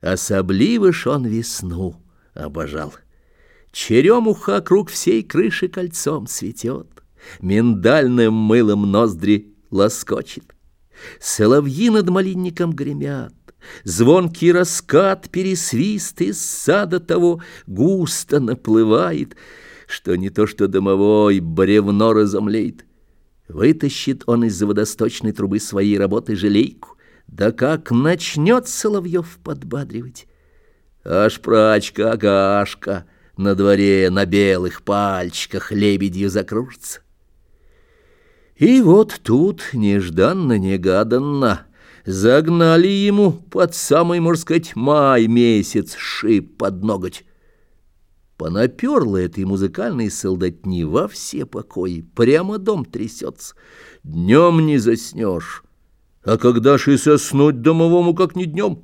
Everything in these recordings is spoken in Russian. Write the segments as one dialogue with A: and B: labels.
A: Особливо ж он весну обожал. Черемуха круг всей крыши кольцом цветет, Миндальным мылом ноздри лоскочет. Соловьи над малинником гремят, Звонкий раскат, пересвист из сада того Густо наплывает, Что не то что домовой бревно разомлеет. Вытащит он из-за водосточной трубы своей работы желейку, да как начнет Соловьев подбадривать. Аж прачка Агашка на дворе на белых пальчиках лебедью закружится. И вот тут, нежданно-негаданно, загнали ему под самый, можно сказать, май месяц шип под ноготь. Понаперло этой музыкальной солдатни во все покои, прямо дом трясется. Днем не заснешь, а когда ж и соснуть домовому, как не днем?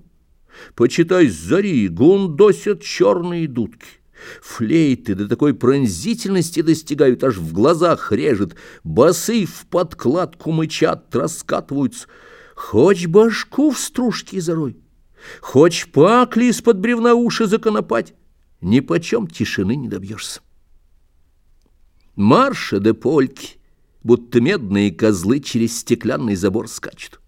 A: Почитай, с зари гундосят черные дудки. Флейты до такой пронзительности достигают, аж в глазах режет. Басы в подкладку мычат, раскатываются. Хоть башку в стружке зарой, хоть пакли из-под бревна уши законопать, ни почем тишины не добьешься. Марша де польки, будто медные козлы через стеклянный забор скачут.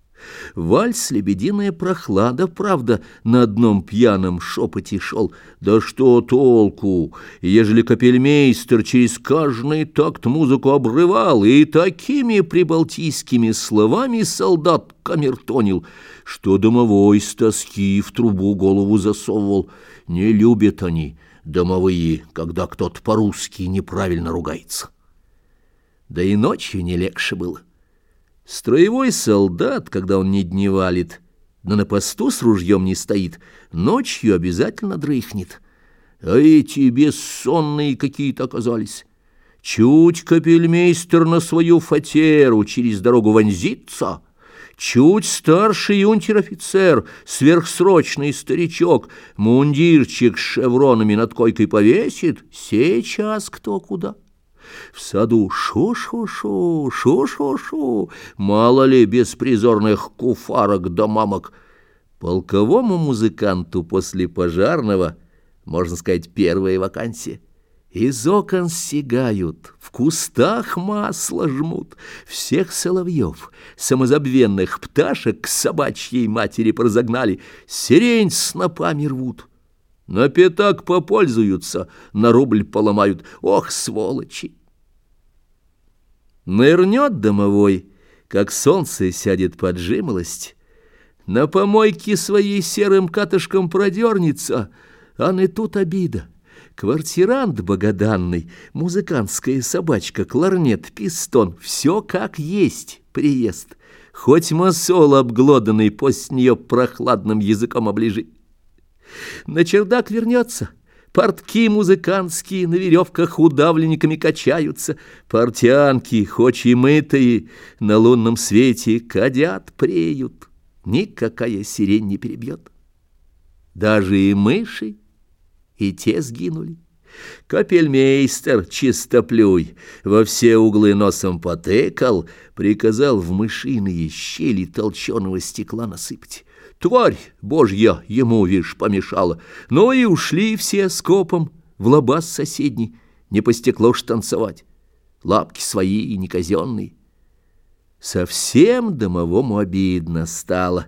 A: Вальс «Лебединая прохлада», правда, на одном пьяном шепоте шел. Да что толку, ежели капельмейстер через каждый такт музыку обрывал и такими прибалтийскими словами солдат камертонил, что домовой с тоски в трубу голову засовывал. Не любят они, домовые, когда кто-то по-русски неправильно ругается. Да и ночью не легче было. Строевой солдат, когда он не дневалит, но на посту с ружьем не стоит, ночью обязательно дрыхнет. А эти бессонные какие-то оказались. Чуть капельмейстер на свою фатеру через дорогу вонзится, чуть старший юнтер-офицер, сверхсрочный старичок, мундирчик с шевронами над койкой повесит, сейчас кто куда. В саду шу-шу-шу, шу-шу-шу, мало ли беспризорных куфарок да мамок. Полковому музыканту после пожарного, можно сказать, первая вакансия. Из окон сигают, в кустах масло жмут, Всех соловьев, самозабвенных пташек К собачьей матери прозагнали, Сирень снопами рвут. На пятак попользуются, на рубль поломают. Ох, сволочи! Нырнет домовой, как солнце сядет под жимолость, На помойке своей серым катышком продернется, А не тут обида. Квартирант богоданный, музыкантская собачка, кларнет, пистон, все как есть приезд. Хоть масол обглоданный после нее прохладным языком оближи. На чердак вернется — Портки музыкантские на веревках удавленниками качаются, Портянки, хоть и мытые, на лунном свете кадят преют. Никакая сирень не перебьет. Даже и мыши, и те сгинули. Капельмейстер чистоплюй во все углы носом потыкал, Приказал в мышиные щели толченого стекла насыпать. Тварь божья ему, вишь, помешала. Ну и ушли все скопом в лабаз соседний, не по стеклу ж танцевать. Лапки свои и не казенные. Совсем домовому обидно стало,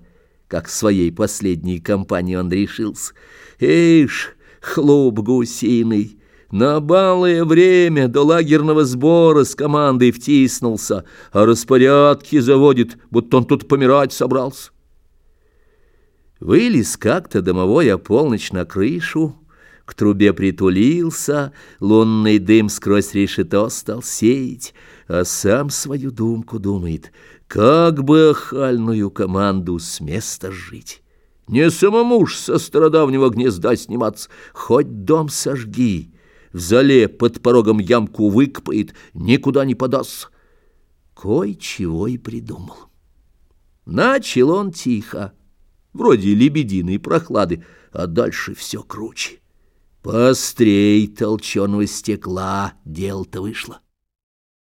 A: как своей последней компании он решился. Эйш, хлоп гусиный, на балое время до лагерного сбора с командой втиснулся, а распорядки заводит, будто он тут помирать собрался. Вылез как-то домовой ополночь на крышу, к трубе притулился, лунный дым сквозь решето стал сеять, а сам свою думку думает, как бы охальную команду с места жить. Не самому ж со стародавнего гнезда сниматься, хоть дом сожги, в зале под порогом ямку выкопает, никуда не подастся. Кой-чего и придумал. Начал он тихо, вроде лебединой прохлады, а дальше все круче. Пострей толченого стекла, дело-то вышло.